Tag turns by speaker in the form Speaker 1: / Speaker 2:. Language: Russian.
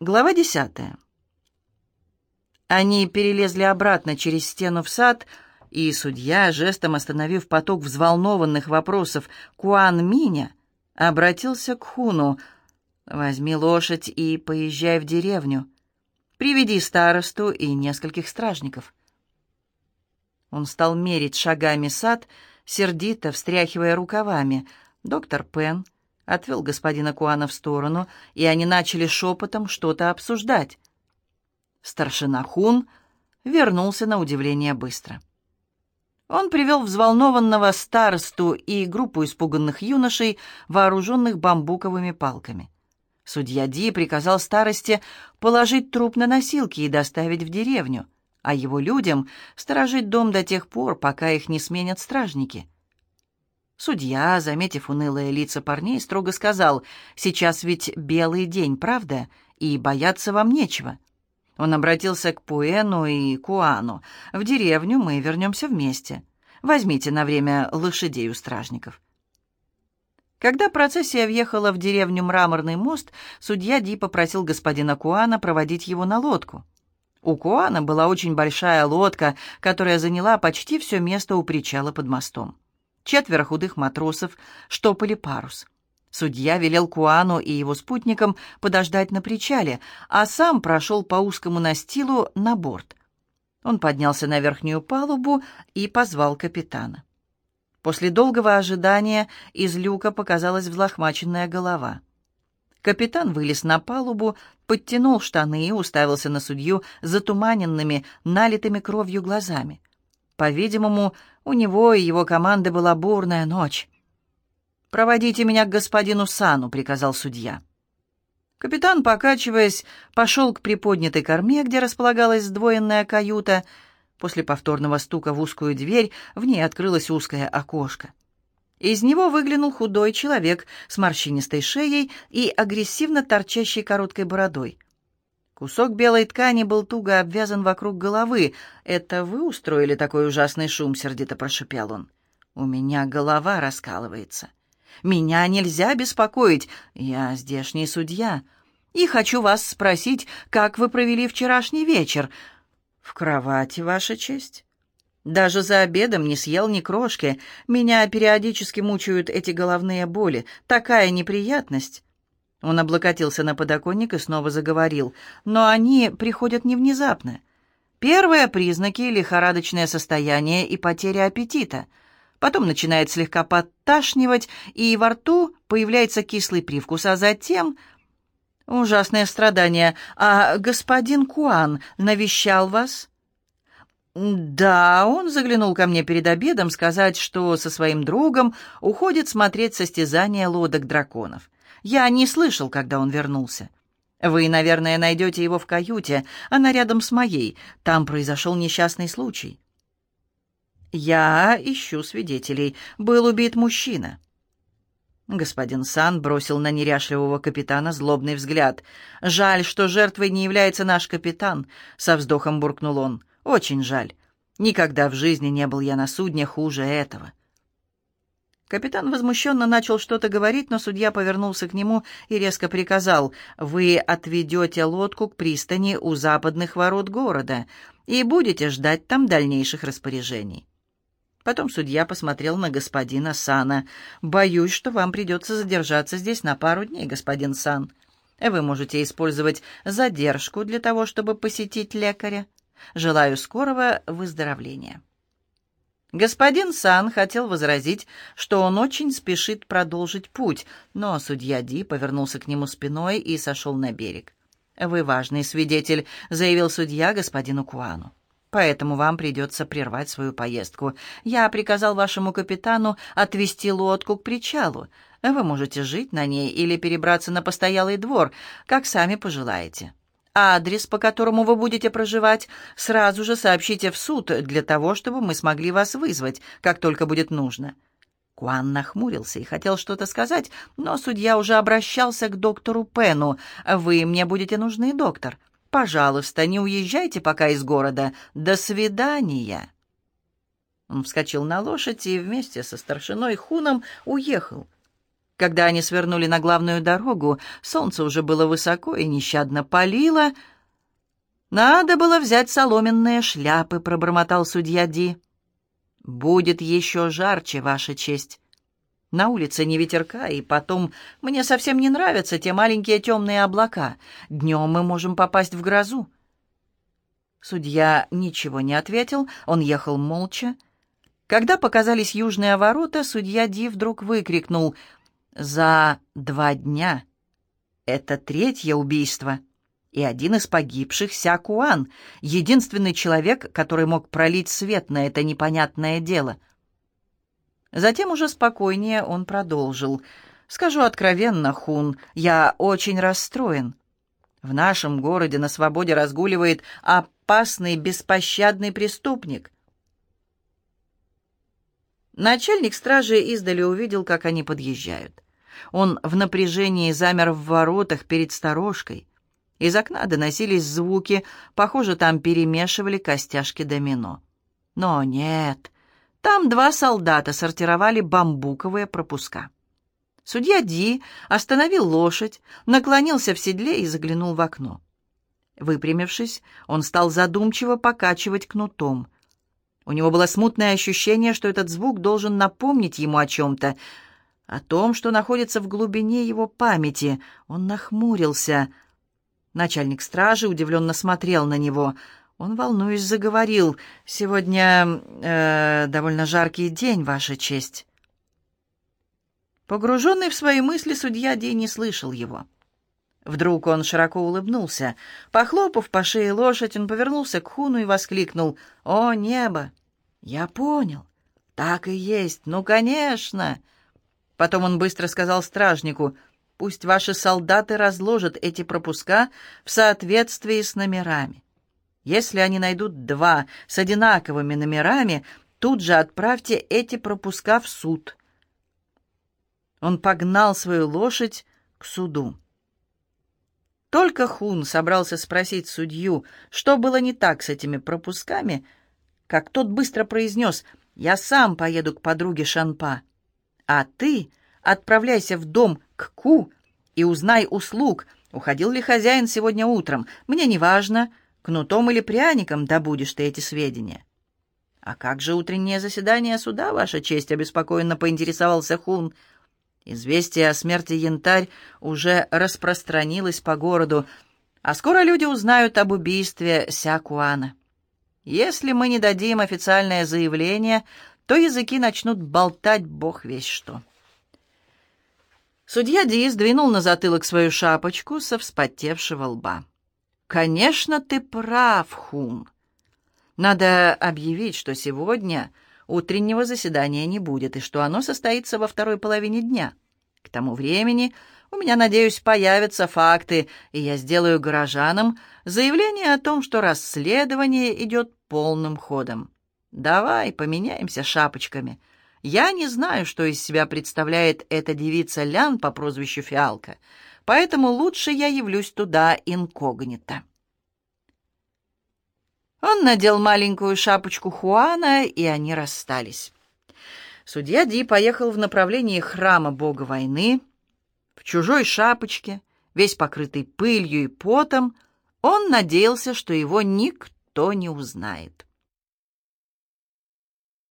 Speaker 1: Глава десятая. Они перелезли обратно через стену в сад, и судья, жестом остановив поток взволнованных вопросов Куан Миня, обратился к Хуну. «Возьми лошадь и поезжай в деревню. Приведи старосту и нескольких стражников». Он стал мерить шагами сад, сердито встряхивая рукавами. Доктор Пен отвел господина Куана в сторону, и они начали шепотом что-то обсуждать. Старшина Хун вернулся на удивление быстро. Он привел взволнованного старосту и группу испуганных юношей, вооруженных бамбуковыми палками. Судья Ди приказал старости положить труп на носилки и доставить в деревню, а его людям сторожить дом до тех пор, пока их не сменят стражники — Судья, заметив унылые лица парней, строго сказал, «Сейчас ведь белый день, правда? И бояться вам нечего». Он обратился к Пуэну и Куану. «В деревню мы вернемся вместе. Возьмите на время лошадей у стражников». Когда процессия въехала в деревню Мраморный мост, судья Ди попросил господина Куана проводить его на лодку. У Куана была очень большая лодка, которая заняла почти все место у причала под мостом. Четверо худых матросов штопали парус. Судья велел Куану и его спутникам подождать на причале, а сам прошел по узкому настилу на борт. Он поднялся на верхнюю палубу и позвал капитана. После долгого ожидания из люка показалась взлохмаченная голова. Капитан вылез на палубу, подтянул штаны и уставился на судью затуманенными, налитыми кровью глазами. По-видимому, у него и его команды была бурная ночь. «Проводите меня к господину Сану», — приказал судья. Капитан, покачиваясь, пошел к приподнятой корме, где располагалась сдвоенная каюта. После повторного стука в узкую дверь в ней открылось узкое окошко. Из него выглянул худой человек с морщинистой шеей и агрессивно торчащей короткой бородой. Кусок белой ткани был туго обвязан вокруг головы. «Это вы устроили такой ужасный шум?» — сердито прошипел он. «У меня голова раскалывается. Меня нельзя беспокоить. Я здешний судья. И хочу вас спросить, как вы провели вчерашний вечер?» «В кровати, Ваша честь». Даже за обедом не съел ни крошки. Меня периодически мучают эти головные боли. Такая неприятность. Он облокотился на подоконник и снова заговорил. «Но они приходят не внезапно. Первые признаки — лихорадочное состояние и потеря аппетита. Потом начинает слегка подташнивать, и во рту появляется кислый привкус, а затем... Ужасное страдание. А господин Куан навещал вас?» «Да, он заглянул ко мне перед обедом сказать, что со своим другом уходит смотреть состязание лодок драконов. Я не слышал, когда он вернулся. Вы, наверное, найдете его в каюте, она рядом с моей. Там произошел несчастный случай. Я ищу свидетелей. Был убит мужчина. Господин Сан бросил на неряшливого капитана злобный взгляд. «Жаль, что жертвой не является наш капитан», — со вздохом буркнул он. «Очень жаль. Никогда в жизни не был я на судне хуже этого». Капитан возмущенно начал что-то говорить, но судья повернулся к нему и резко приказал, «Вы отведете лодку к пристани у западных ворот города и будете ждать там дальнейших распоряжений». Потом судья посмотрел на господина Сана. «Боюсь, что вам придется задержаться здесь на пару дней, господин Сан. Вы можете использовать задержку для того, чтобы посетить лекаря. Желаю скорого выздоровления». Господин Сан хотел возразить, что он очень спешит продолжить путь, но судья Ди повернулся к нему спиной и сошел на берег. «Вы важный свидетель», — заявил судья господину Куану. «Поэтому вам придется прервать свою поездку. Я приказал вашему капитану отвезти лодку к причалу. Вы можете жить на ней или перебраться на постоялый двор, как сами пожелаете». Адрес, по которому вы будете проживать, сразу же сообщите в суд для того, чтобы мы смогли вас вызвать, как только будет нужно». Куан нахмурился и хотел что-то сказать, но судья уже обращался к доктору Пену. «Вы мне будете нужны, доктор. Пожалуйста, не уезжайте пока из города. До свидания». Он вскочил на лошадь и вместе со старшиной Хуном уехал. Когда они свернули на главную дорогу, солнце уже было высоко и нещадно палило. «Надо было взять соломенные шляпы», — пробормотал судья Ди. «Будет еще жарче, Ваша честь. На улице не ветерка, и потом мне совсем не нравятся те маленькие темные облака. Днем мы можем попасть в грозу». Судья ничего не ответил, он ехал молча. Когда показались южные ворота, судья Ди вдруг выкрикнул — за два дня. Это третье убийство. И один из погибших — Сякуан, единственный человек, который мог пролить свет на это непонятное дело. Затем уже спокойнее он продолжил. «Скажу откровенно, Хун, я очень расстроен. В нашем городе на свободе разгуливает опасный, беспощадный преступник. Начальник стражи издали увидел, как они подъезжают. Он в напряжении замер в воротах перед сторожкой. Из окна доносились звуки, похоже, там перемешивали костяшки домино. Но нет, там два солдата сортировали бамбуковые пропуска. Судья Ди остановил лошадь, наклонился в седле и заглянул в окно. Выпрямившись, он стал задумчиво покачивать кнутом. У него было смутное ощущение, что этот звук должен напомнить ему о чем-то, о том, что находится в глубине его памяти. Он нахмурился. Начальник стражи удивленно смотрел на него. Он, волнуясь, заговорил. «Сегодня э, довольно жаркий день, Ваша честь». Погруженный в свои мысли, судья Ди не слышал его. Вдруг он широко улыбнулся. Похлопав по шее лошадь, он повернулся к Хуну и воскликнул. «О, небо! Я понял! Так и есть! Ну, конечно!» Потом он быстро сказал стражнику, «Пусть ваши солдаты разложат эти пропуска в соответствии с номерами. Если они найдут два с одинаковыми номерами, тут же отправьте эти пропуска в суд». Он погнал свою лошадь к суду. Только Хун собрался спросить судью, что было не так с этими пропусками, как тот быстро произнес «Я сам поеду к подруге Шанпа». А ты отправляйся в дом к Ку и узнай услуг, уходил ли хозяин сегодня утром. Мне не важно, кнутом или пряником добудешь ты эти сведения. «А как же утреннее заседание суда, Ваша честь?» — обеспокоенно поинтересовался Хун. Известие о смерти Янтарь уже распространилось по городу, а скоро люди узнают об убийстве Сякуана. Если мы не дадим официальное заявление, то языки начнут болтать бог весь что. Судья Ди сдвинул на затылок свою шапочку со вспотевшего лба. «Конечно, ты прав, Хун. Надо объявить, что сегодня утреннего заседания не будет и что оно состоится во второй половине дня. К тому времени у меня, надеюсь, появятся факты, и я сделаю горожанам заявление о том, что расследование идет полным ходом. Давай поменяемся шапочками. Я не знаю, что из себя представляет эта девица Лян по прозвищу Фиалка, поэтому лучше я явлюсь туда инкогнито. Он надел маленькую шапочку Хуана, и они расстались. Судья Ди поехал в направлении храма бога войны. В чужой шапочке, весь покрытый пылью и потом, он надеялся, что его никто не узнает.